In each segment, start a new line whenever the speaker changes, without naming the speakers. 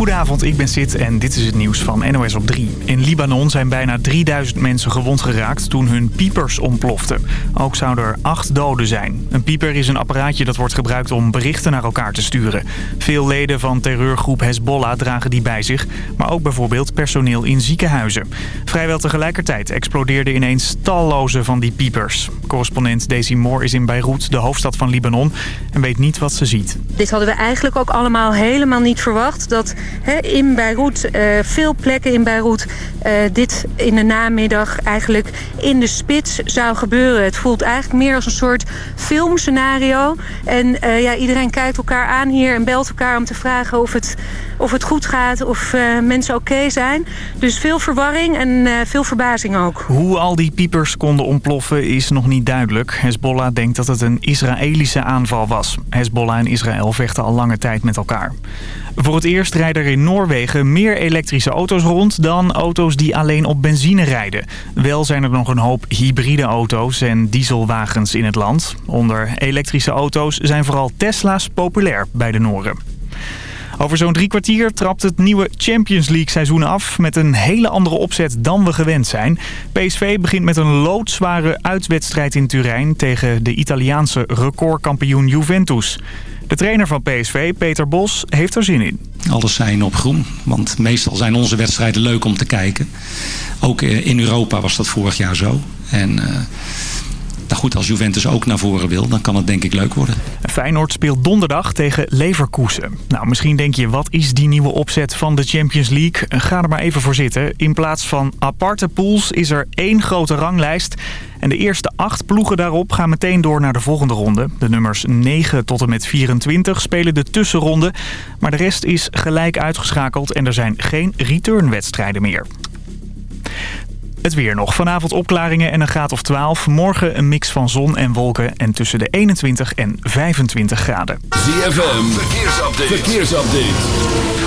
Goedenavond, ik ben Sid en dit is het nieuws van NOS op 3. In Libanon zijn bijna 3000 mensen gewond geraakt toen hun piepers ontploften. Ook zouden er acht doden zijn. Een pieper is een apparaatje dat wordt gebruikt om berichten naar elkaar te sturen. Veel leden van terreurgroep Hezbollah dragen die bij zich, maar ook bijvoorbeeld personeel in ziekenhuizen. Vrijwel tegelijkertijd explodeerden ineens talloze van die piepers. Correspondent Daisy Moore is in Beirut, de hoofdstad van Libanon, en weet niet wat ze ziet.
Dit hadden we eigenlijk ook allemaal helemaal niet verwacht. Dat in Beirut, uh, veel plekken in Beirut, uh, dit in de namiddag eigenlijk in de spits zou gebeuren. Het voelt eigenlijk meer als een soort filmscenario. En uh, ja, iedereen kijkt elkaar aan hier en belt elkaar om te vragen of het, of het goed gaat, of mensen oké zijn. Dus veel verwarring en veel verbazing ook.
Hoe al die piepers konden ontploffen is nog niet duidelijk. Hezbollah denkt dat het een Israëlische aanval was. Hezbollah en Israël vechten al lange tijd met elkaar. Voor het eerst rijden er in Noorwegen meer elektrische auto's rond dan auto's die alleen op benzine rijden. Wel zijn er nog een hoop hybride auto's en dieselwagens in het land. Onder elektrische auto's zijn vooral Tesla's populair bij de Noren. Over zo'n drie kwartier trapt het nieuwe Champions League seizoen af... met een hele andere opzet dan we gewend zijn. PSV begint met een loodzware uitwedstrijd in Turijn... tegen de Italiaanse recordkampioen Juventus. De trainer van PSV, Peter Bos, heeft er zin in.
Alles zijn op groen, want meestal zijn onze wedstrijden leuk om te kijken. Ook eh, in Europa was dat vorig jaar zo. En... Uh, nou goed, als Juventus ook naar voren wil, dan kan het denk ik leuk worden.
Feyenoord speelt donderdag tegen Leverkusen. Nou, misschien denk je, wat is die nieuwe opzet van de Champions League? Ga er maar even voor zitten. In plaats van aparte pools is er één grote ranglijst. En de eerste acht ploegen daarop gaan meteen door naar de volgende ronde. De nummers 9 tot en met 24 spelen de tussenronde. Maar de rest is gelijk uitgeschakeld en er zijn geen returnwedstrijden meer. Het weer nog. Vanavond opklaringen en een graad of 12. Morgen een mix van zon en wolken en tussen de 21 en 25 graden.
ZFM, verkeersupdate. verkeersupdate.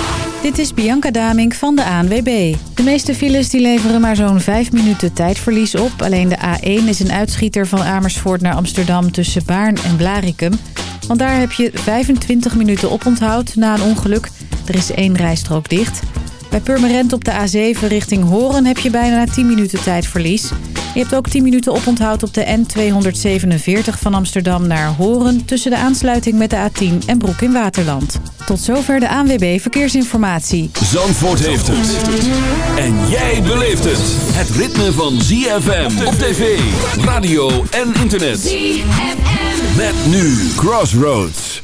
Dit is Bianca Damink van de ANWB. De meeste files die leveren maar zo'n 5 minuten tijdverlies op. Alleen de A1 is een uitschieter van Amersfoort naar Amsterdam tussen Baarn en Blarikum. Want daar heb je 25 minuten oponthoud na een ongeluk. Er is één rijstrook dicht. Bij Purmerend op de A7 richting Horen heb je bijna 10 minuten tijdverlies. Je hebt ook 10 minuten oponthoud op de N247 van Amsterdam naar Horen... tussen de aansluiting met de A10 en Broek in Waterland. Tot zover de ANWB Verkeersinformatie.
Zandvoort heeft het. En jij beleeft het. Het ritme van ZFM op tv, radio en internet. ZFM. Met nu Crossroads.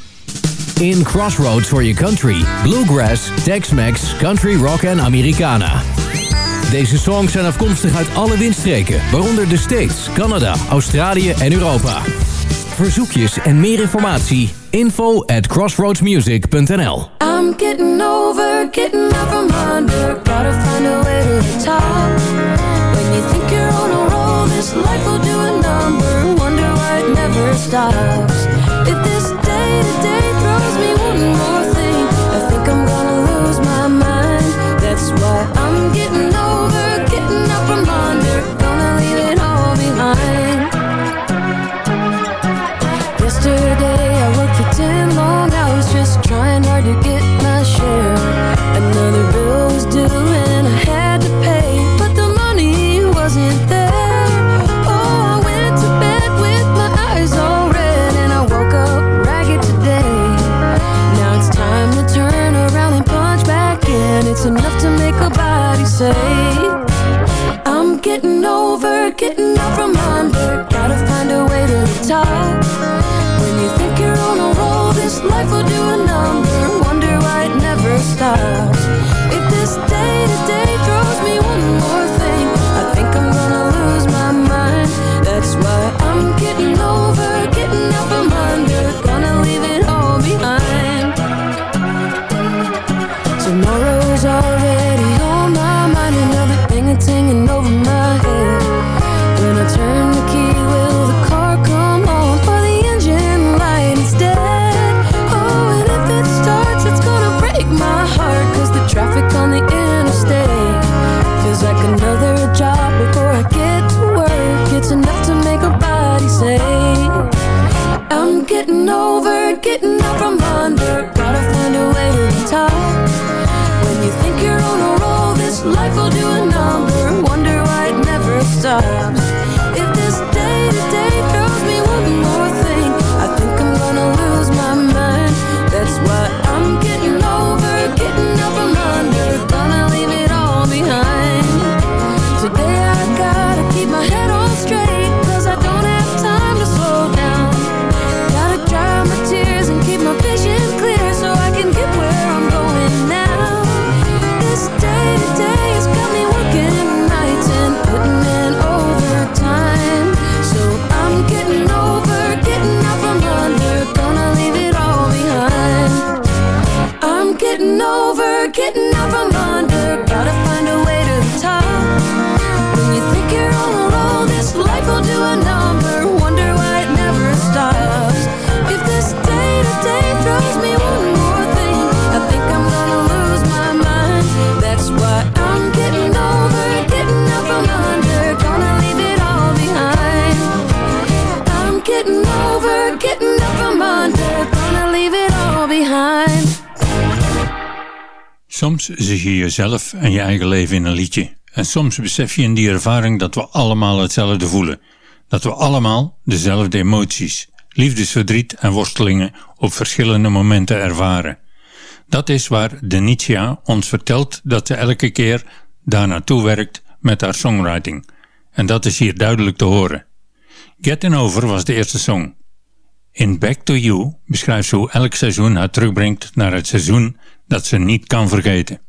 In Crossroads for your country. Bluegrass, Tex-Mex, Country Rock en Americana. Deze songs zijn afkomstig uit alle windstreken, waaronder de States, Canada, Australië en Europa. Verzoekjes en meer informatie, info at crossroadsmusic.nl
I'm getting over, getting up from under, gotta find a way to the top. When you think you're on a roll, this life will do a number, wonder why it never stops. jezelf en je eigen leven in een liedje. En soms besef je in die ervaring dat we allemaal hetzelfde voelen. Dat we allemaal dezelfde emoties, liefdesverdriet en worstelingen op verschillende momenten ervaren. Dat is waar Denitia ons vertelt dat ze elke keer daar naartoe werkt met haar songwriting. En dat is hier duidelijk te horen. Get Over was de eerste song. In Back to You beschrijft ze hoe elk seizoen haar terugbrengt naar het seizoen dat ze niet kan vergeten.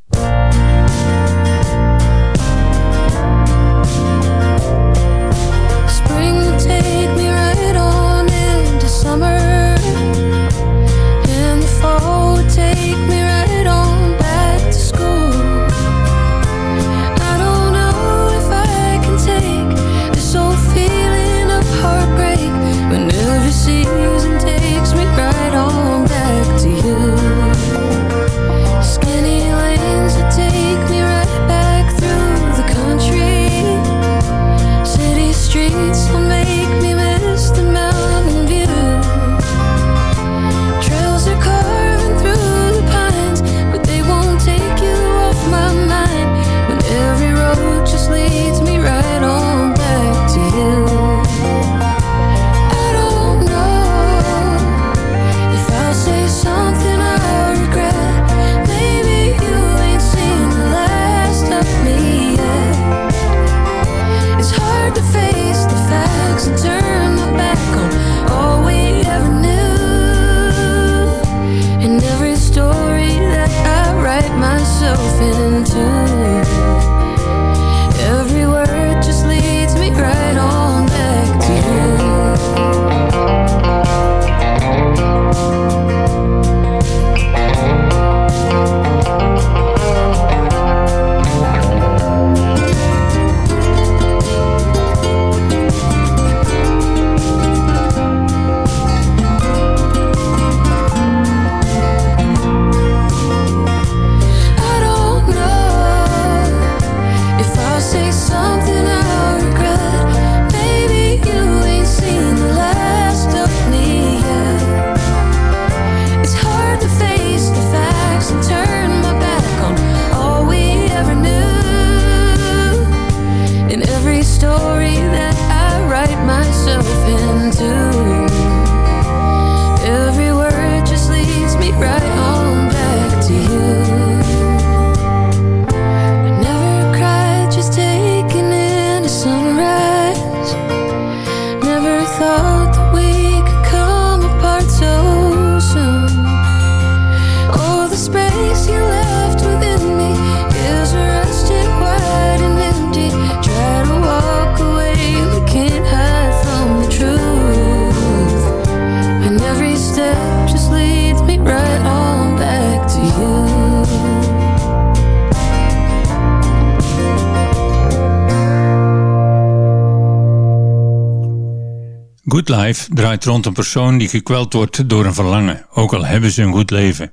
Good Life draait rond een persoon die gekweld wordt door een verlangen, ook al hebben ze een goed leven.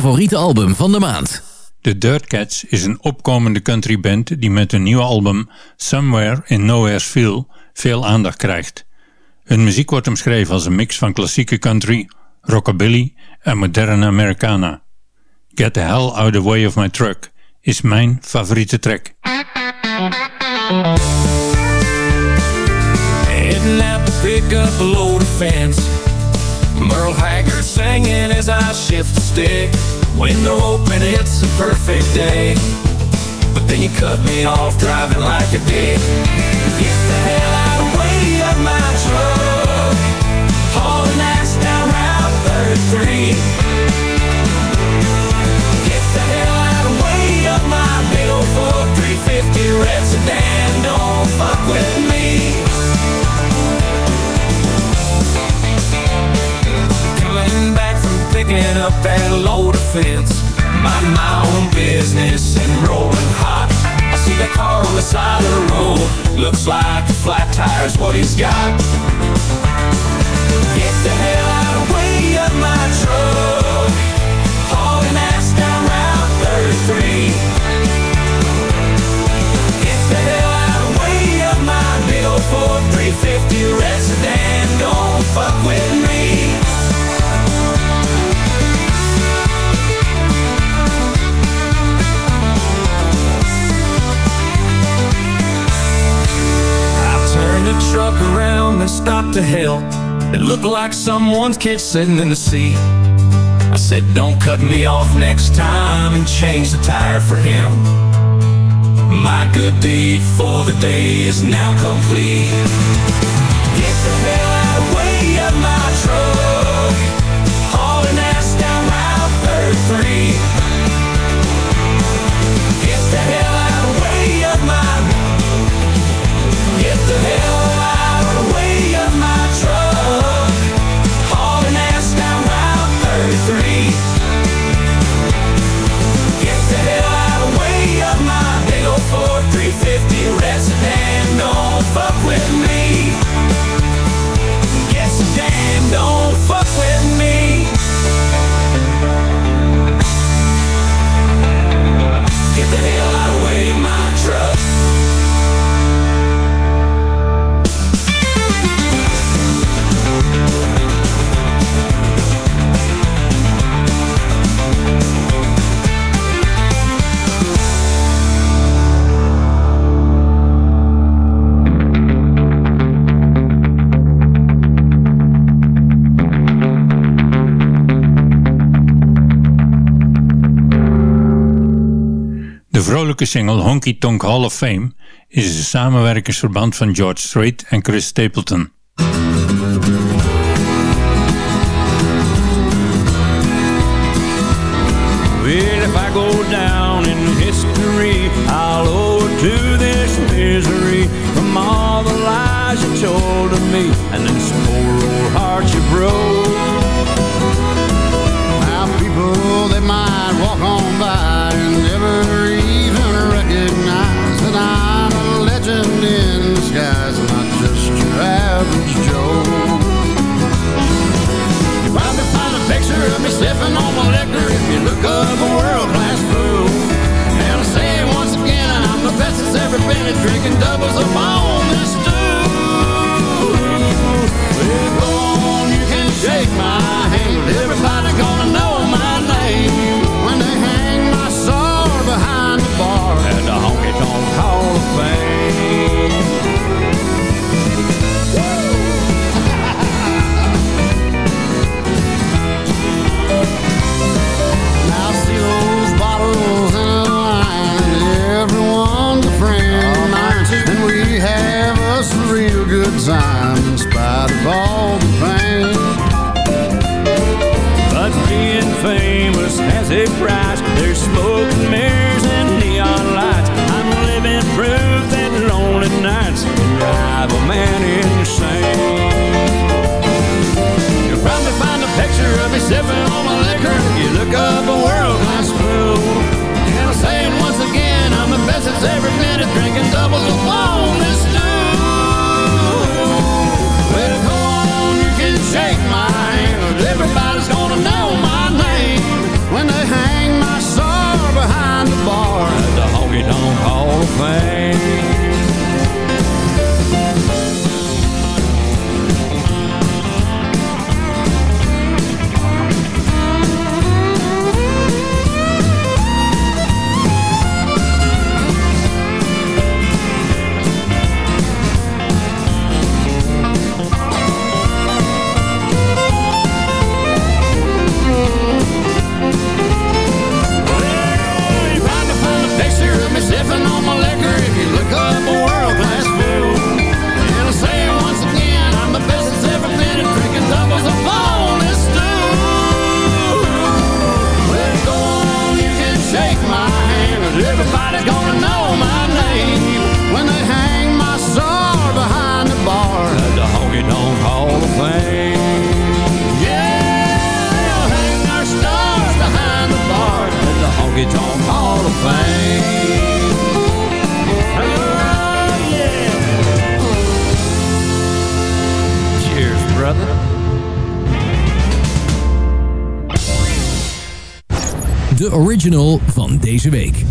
Favoriete album van de maand.
The Dirt Cats is een opkomende countryband die met hun nieuwe album Somewhere in Nowhere's Feel veel aandacht krijgt. Hun muziek wordt omschreven als een mix van klassieke country, rockabilly en moderne Americana. Get the hell out of the way of my truck is mijn favoriete track.
Heading out to pick up a load of Merle Haggard singing as I shift the stick. Window open, it's a perfect day. But then you cut me off driving like a dick. Get the hell out of the way of my truck. Hauling ass down Route 33. Get the hell out of the way of my big old Ford 350 red sedan. Don't fuck with me. Picking up that load of fence. Mind my own business and rolling hot. I see that car on the side of the road. Looks like a flat tire's what he's got. Get the hell out of the way of my truck. Hauling ass down Route 33. Get the hell out of the way of my Ford 350 red sedan. Don't fuck with me. The truck around and stopped to help. It looked like someone's kid sitting in the seat. I said, don't cut me off next time and change the tire for him. My good deed for the day is now complete. Get the hell out of way of my truck. Hauling ass down Route 33.
Single Honky Tonk Hall of Fame is een samenwerkingsverband van George Strait en Chris Stapleton.
Original van deze week.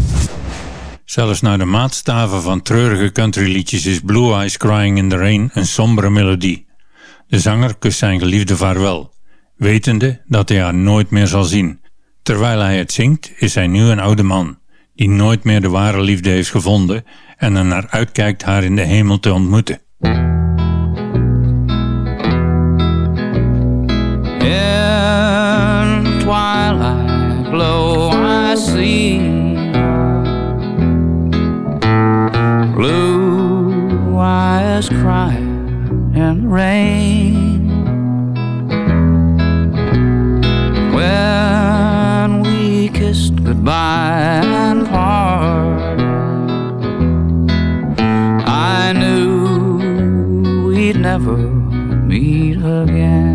Zelfs naar de maatstaven van treurige countryliedjes is Blue Eyes Crying in the Rain een sombere melodie. De zanger kust zijn geliefde vaarwel, wetende dat hij haar nooit meer zal zien. Terwijl hij het zingt is hij nu een oude man, die nooit meer de ware liefde heeft gevonden en er naar uitkijkt haar in de hemel te ontmoeten.
In twilight glow blue eyes cry in the rain. When we kissed goodbye and parted I knew we'd never meet again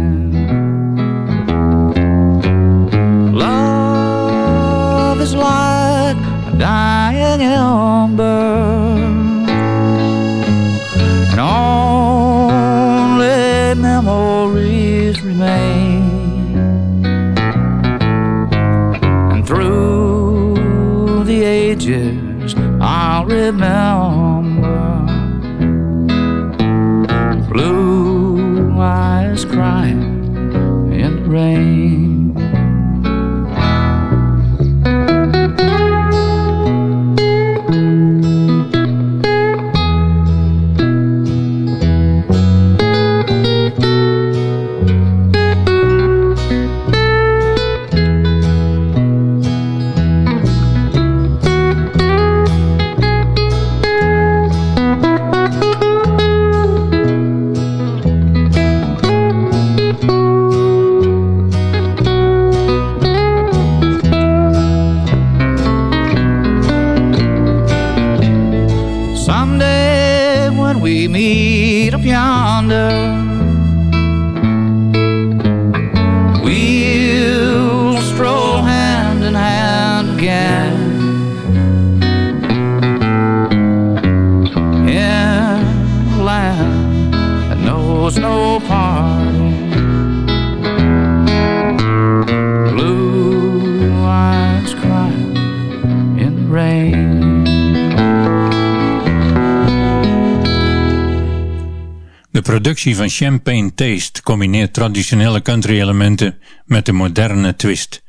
productie van Champagne Taste combineert traditionele country-elementen met een moderne twist,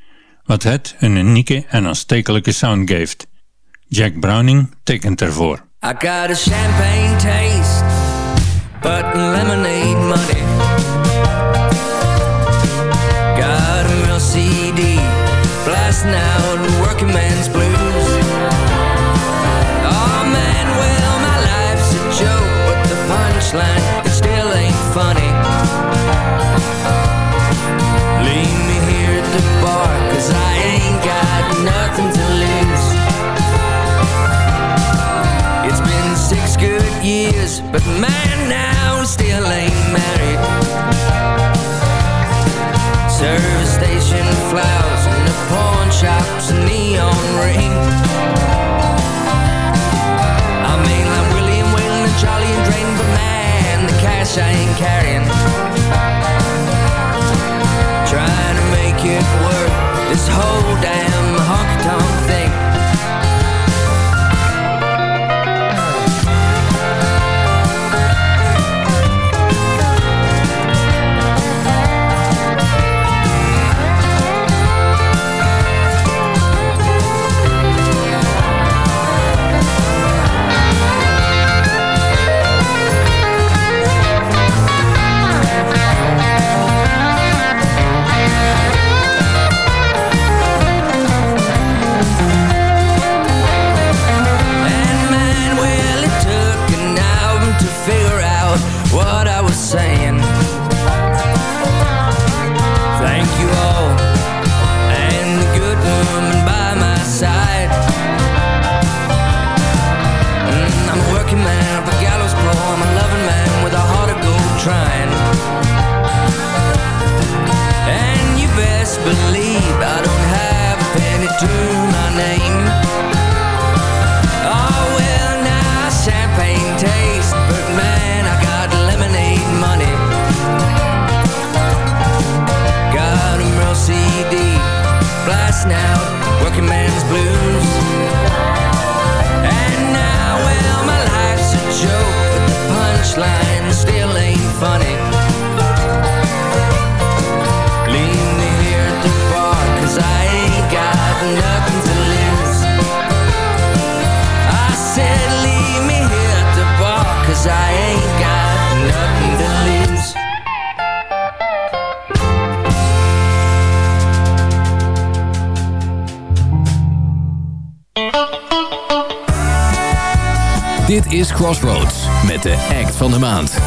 wat het een unieke en aanstekelijke sound geeft. Jack Browning tekent ervoor.
I got a champagne taste, but lemonade money. Got a real CD, blasting out working man's blues. Oh man, well my life's a joke, but the punchline the bar
Dit is Crossroads met de act van de maand.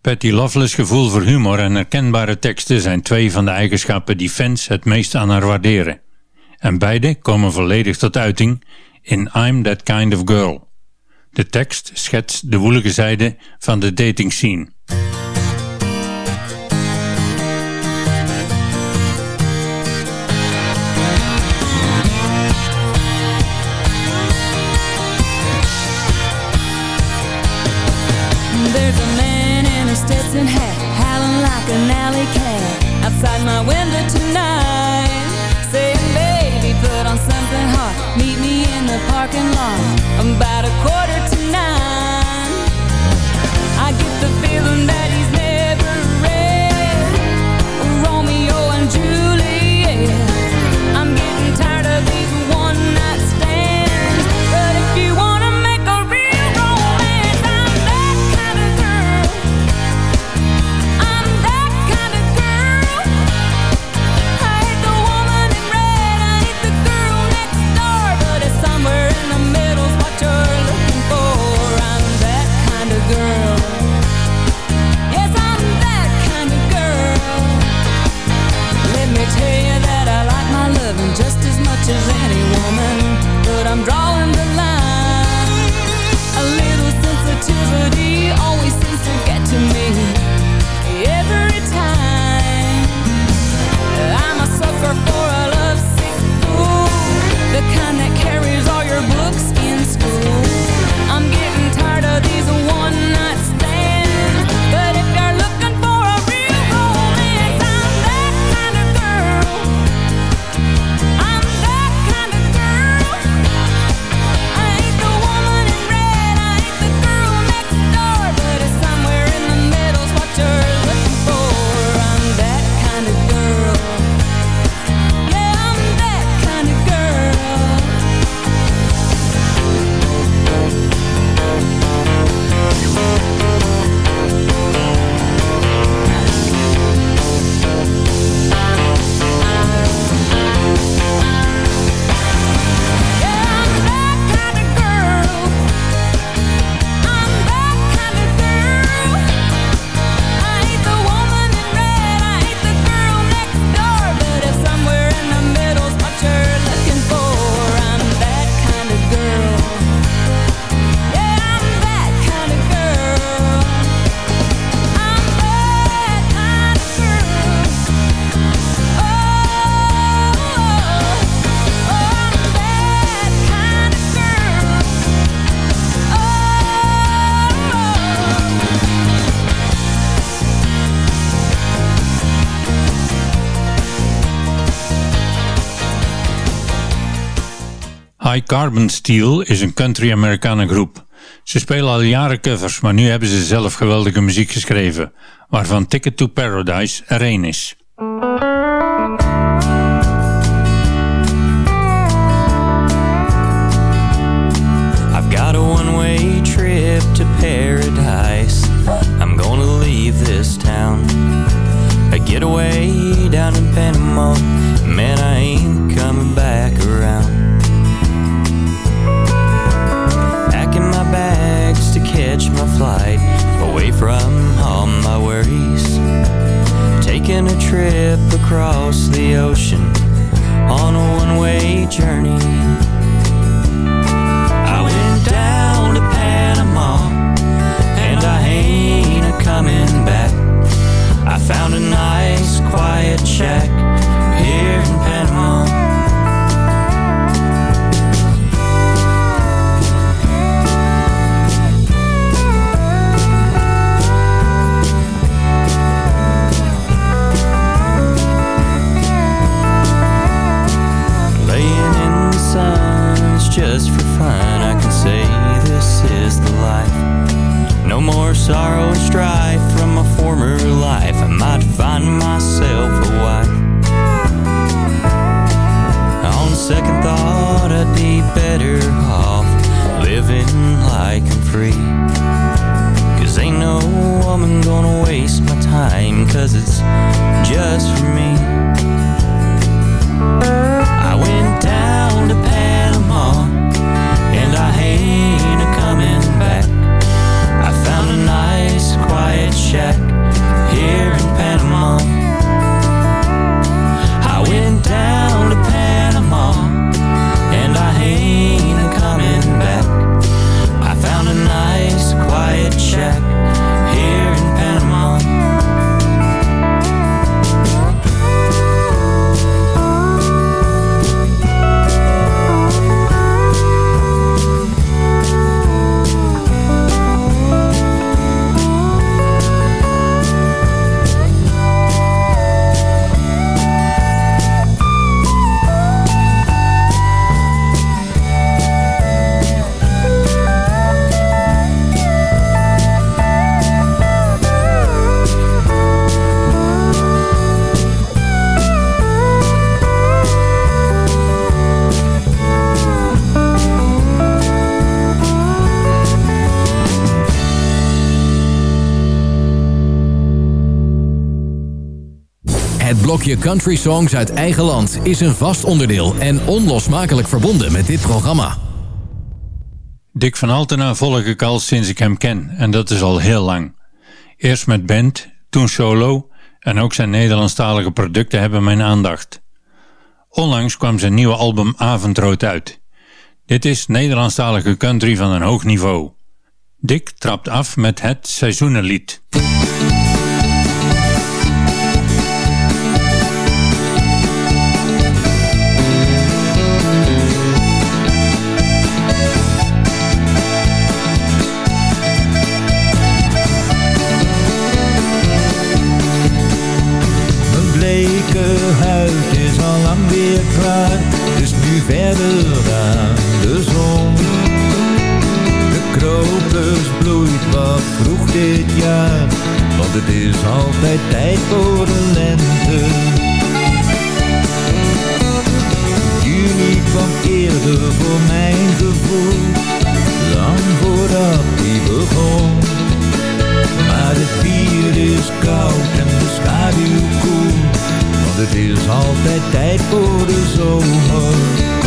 Patty Loveless gevoel voor humor en herkenbare teksten zijn twee van de eigenschappen die fans het meest aan haar waarderen. En beide komen volledig tot uiting in I'm That Kind of Girl. De tekst schetst de woelige zijde van de dating scene. High Carbon Steel is een country-Amerikanen groep. Ze spelen al jaren covers, maar nu hebben ze zelf geweldige muziek geschreven, waarvan Ticket to Paradise er één is.
I've got a one-way trip to paradise. I'm gonna leave this town. A getaway down in Panama. Man, I ain't coming back around. From all my worries. Taking a trip across the ocean on a one-way journey. I went down to Panama and I ain't a coming back. I found a nice quiet shack more sorrow and strife from a former life. I might find myself a wife. On second thought, I'd be better off living like I'm free. Cause ain't no woman gonna waste my time, cause it's just for me. I went down to Panama and I ain't
a nice quiet shack here in Panama. De country songs uit eigen land is een vast onderdeel en onlosmakelijk verbonden met dit programma.
Dick van Altena volg ik al sinds ik hem ken en dat is al heel lang. Eerst met band, toen solo en ook zijn Nederlandstalige producten hebben mijn aandacht. Onlangs kwam zijn nieuwe album Avondrood uit. Dit is Nederlandstalige country van een hoog niveau. Dick trapt af met het seizoenenlied.
het is altijd tijd voor de lente. Juni kwam eerder voor mijn gevoel lang voordat die begon. Maar het bier is koud en de schaduw koel, want het is altijd tijd voor de zomer.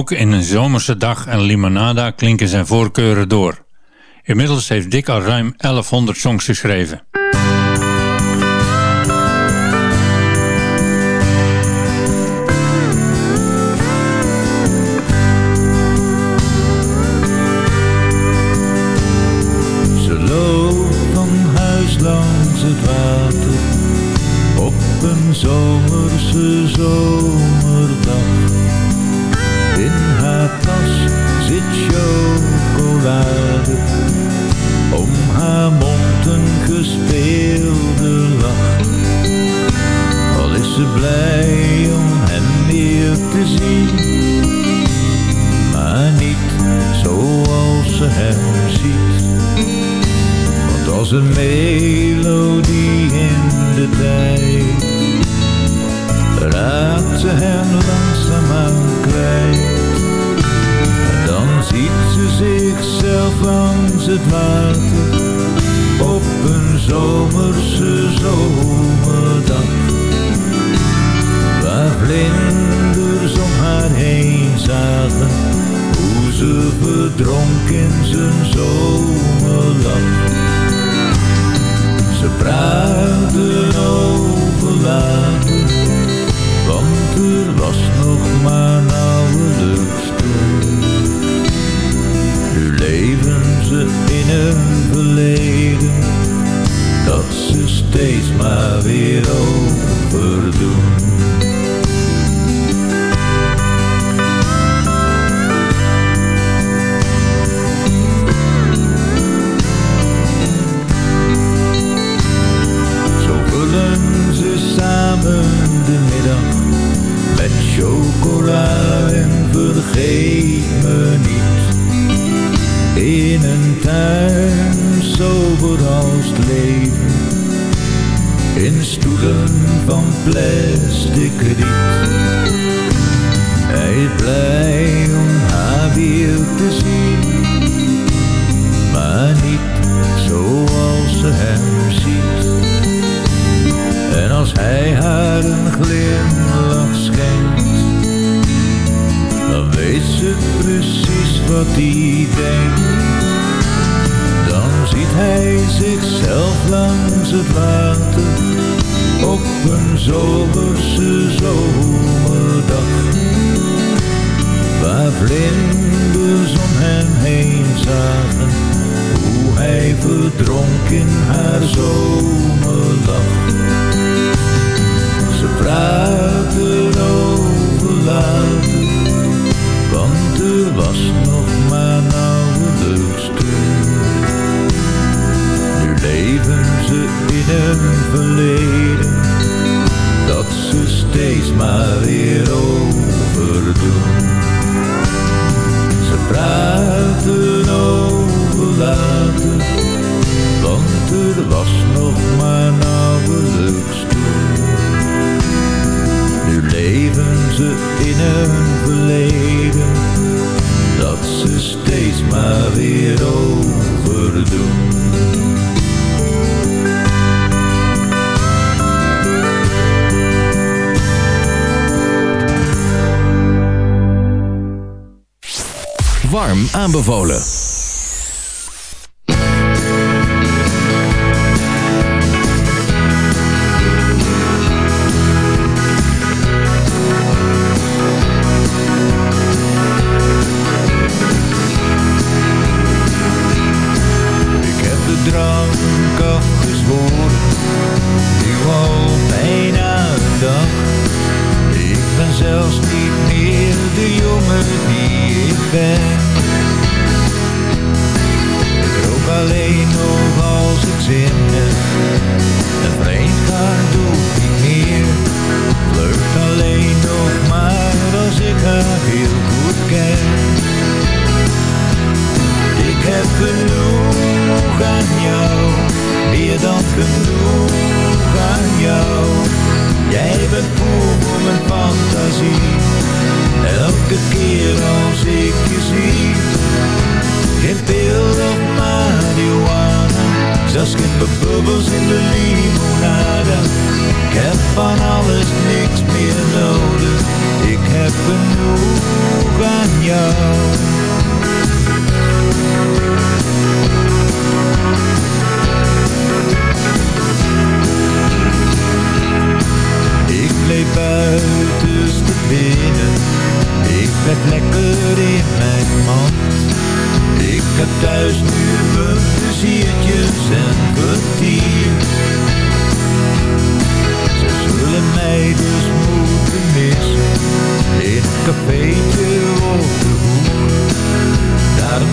Ook in een zomerse dag en limonada klinken zijn voorkeuren door. Inmiddels heeft Dick al ruim 1100 songs geschreven.
aanbevolen.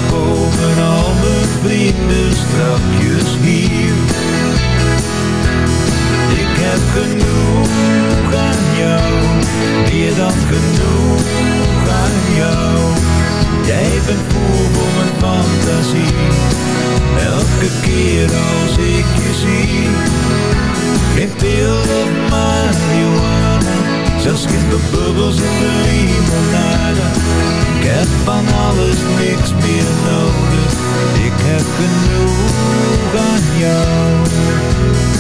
komen al mijn vrienden strakjes hier. Ik heb genoeg aan jou, meer dan genoeg aan jou. Jij bent vol voor mijn fantasie, elke keer als ik je zie. Ik wil of marihuana Just get de bubbels in de limonade. Ik heb van alles niks meer nodig. Ik heb genoeg aan jou.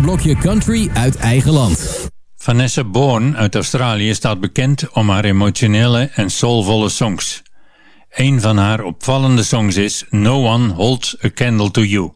blokje country uit eigen land.
Vanessa Bourne uit Australië staat bekend om haar emotionele en soulvolle songs. Een van haar opvallende songs is No One Holds a Candle to You.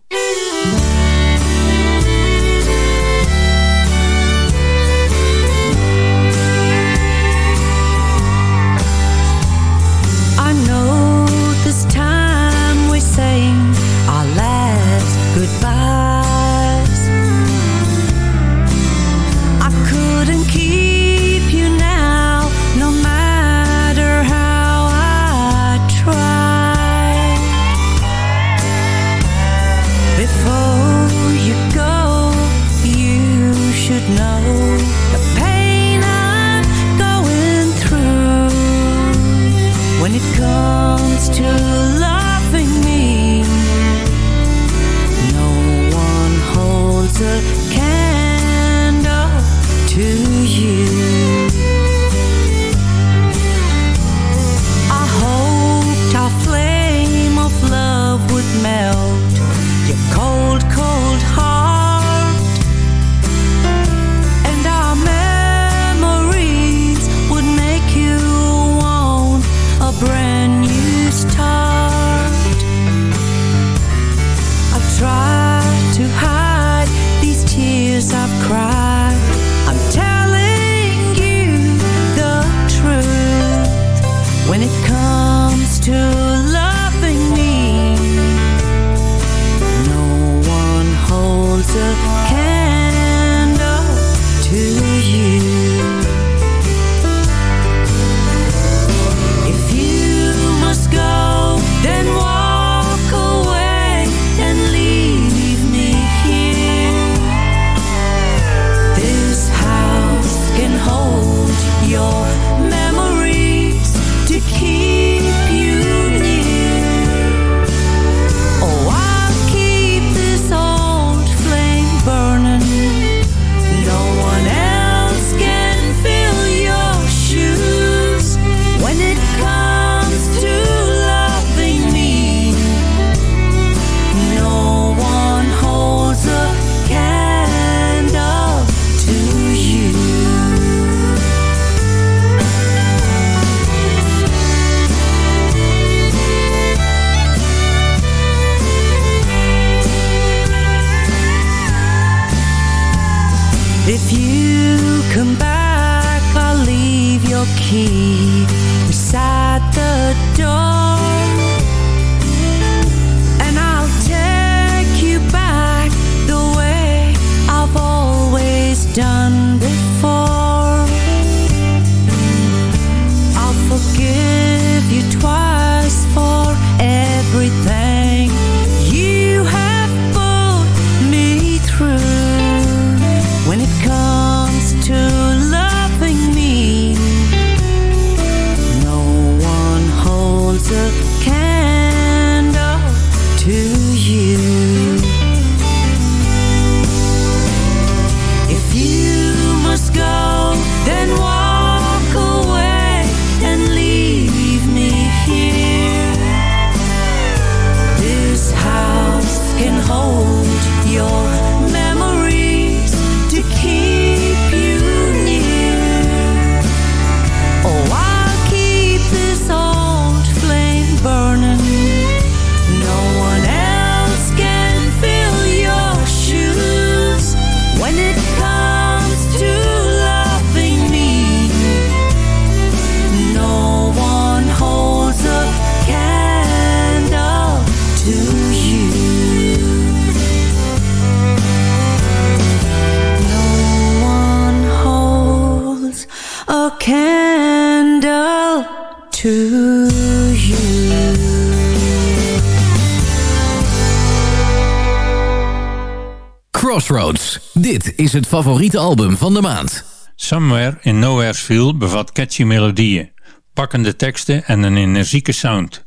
is het favoriete album van de maand.
Somewhere in Nowheresville bevat catchy melodieën, pakkende teksten en een energieke sound.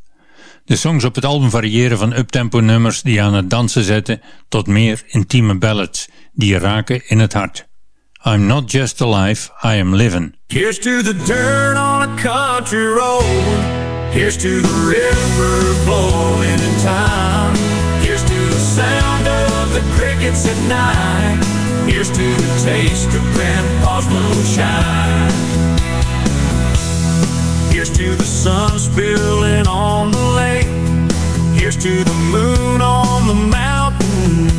De songs op het album variëren van uptempo nummers die aan het dansen zetten tot meer intieme ballads die je raken in het hart. I'm not just alive, I am living.
Here's to the dirt on a country road. Here's to the river flowing in time. Here's to the sound of the crickets at night. Taste of Grandpa's moonshine. Here's to the sun spilling on the lake. Here's to the moon on the mountain.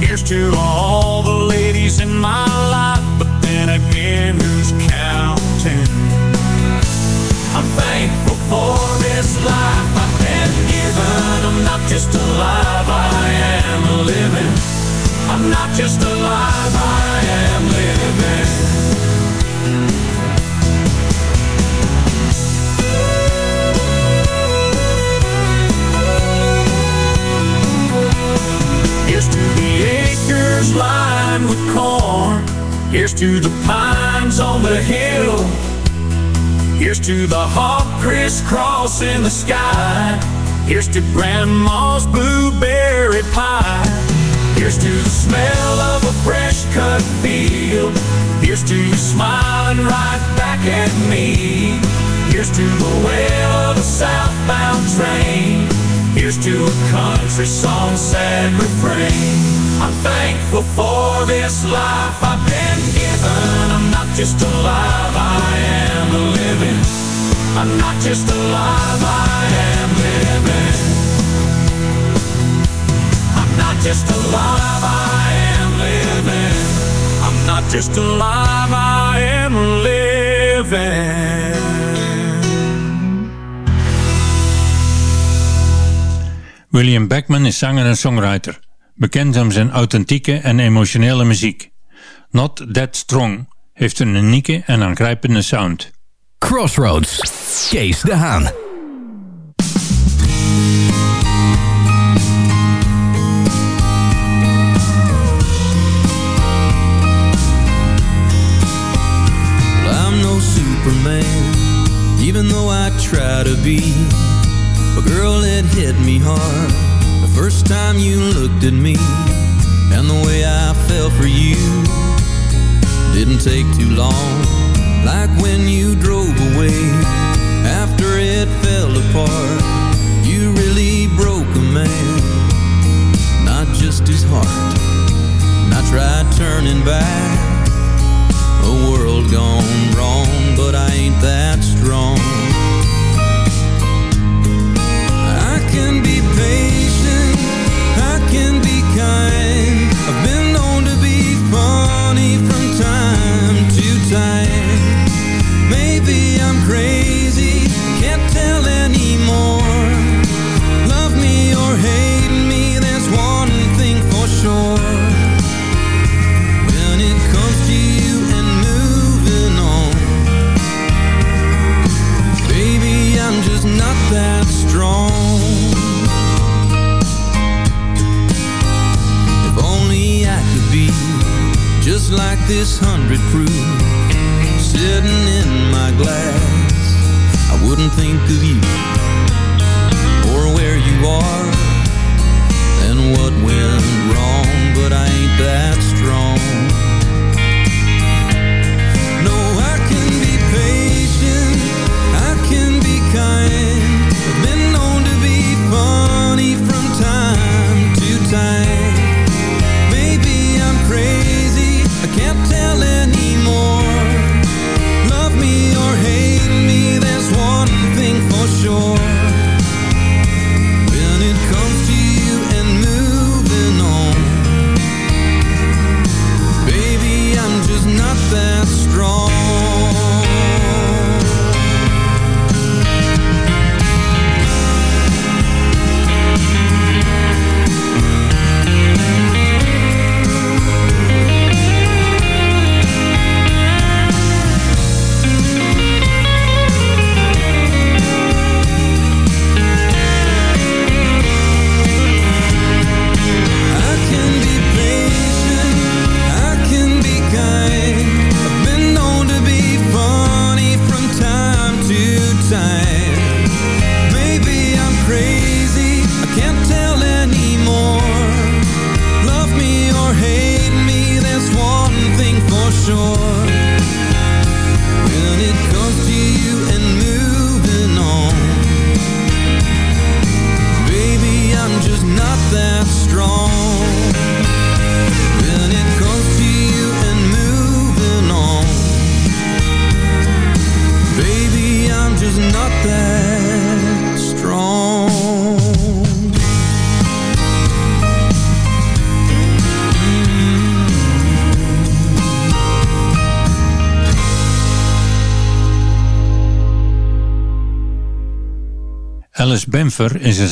Here's to all the ladies in my life, but then again, who's counting? I'm thankful for this life I've been given. I'm not just alive, I am living. I'm not just alive, I am living. Here's to the acres lined with corn. Here's to the pines on the hill. Here's to the hawk crisscross in the sky. Here's to grandma's blueberry. Here's to the smell of a fresh cut field. Here's to you smiling right back at me. Here's to the wail of a southbound train. Here's to a country song sad refrain. I'm thankful for this life I've been given. I'm not just alive, I am living. I'm not just alive, I am living. I'm not just alive, I am living. I'm not just alive, I am living.
William Beckman is zanger en songwriter, bekend om zijn authentieke en emotionele muziek. Not That Strong heeft een unieke en aangrijpende sound.
Crossroads. Kees de Haan.
Try to be. But girl, it hit me hard the first time you looked at me. And the way I fell for you didn't take too long. Like when you drove away after it fell apart. You really broke a man, not just his heart. And I tried turning back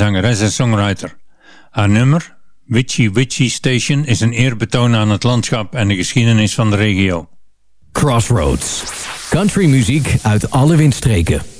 zangeres en songwriter. Haar nummer, Witchy Witchy Station, is een eerbetoon aan het landschap en de geschiedenis van de regio.
Crossroads. Country muziek uit alle windstreken.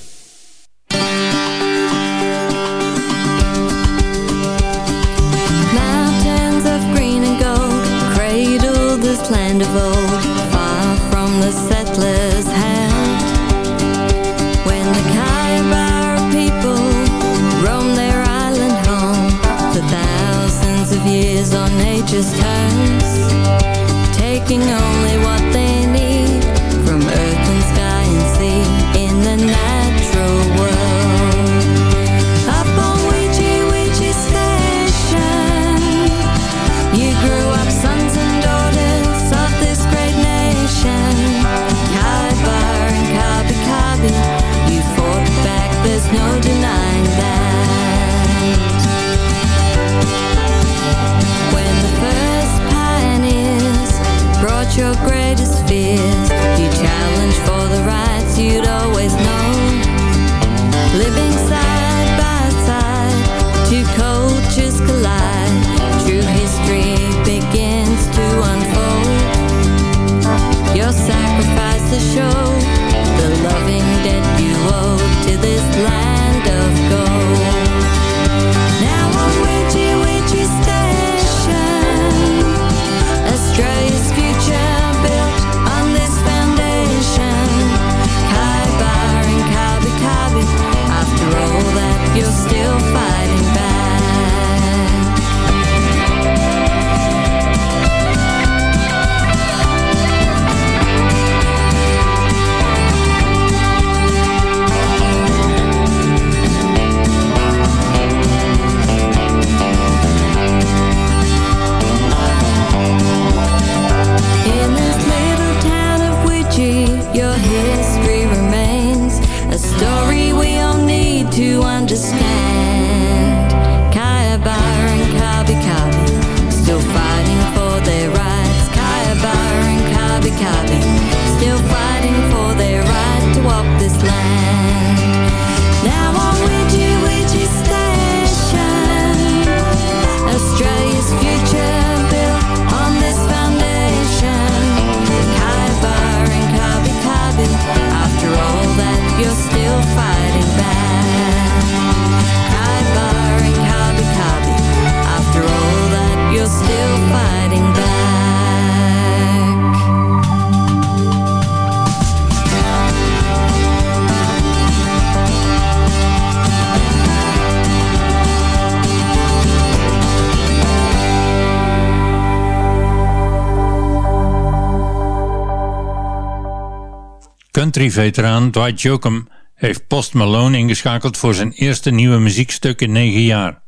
country-veteraan Dwight Jokum heeft Post Malone ingeschakeld voor zijn eerste nieuwe muziekstuk in 9 jaar.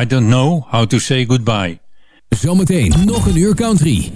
I Don't Know How To Say Goodbye.
Zometeen nog een uur country.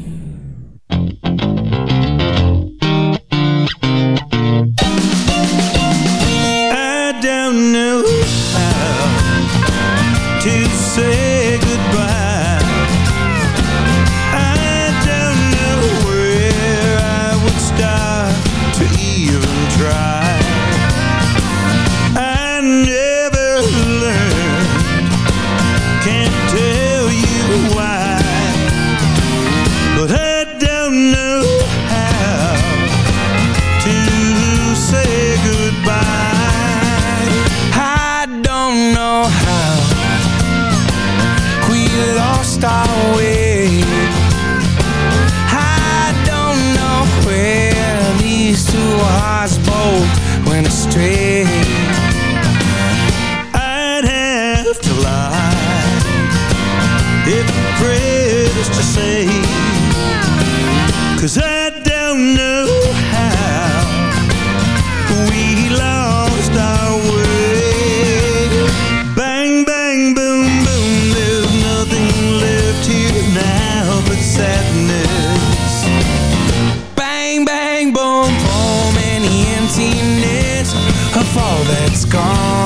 that's gone.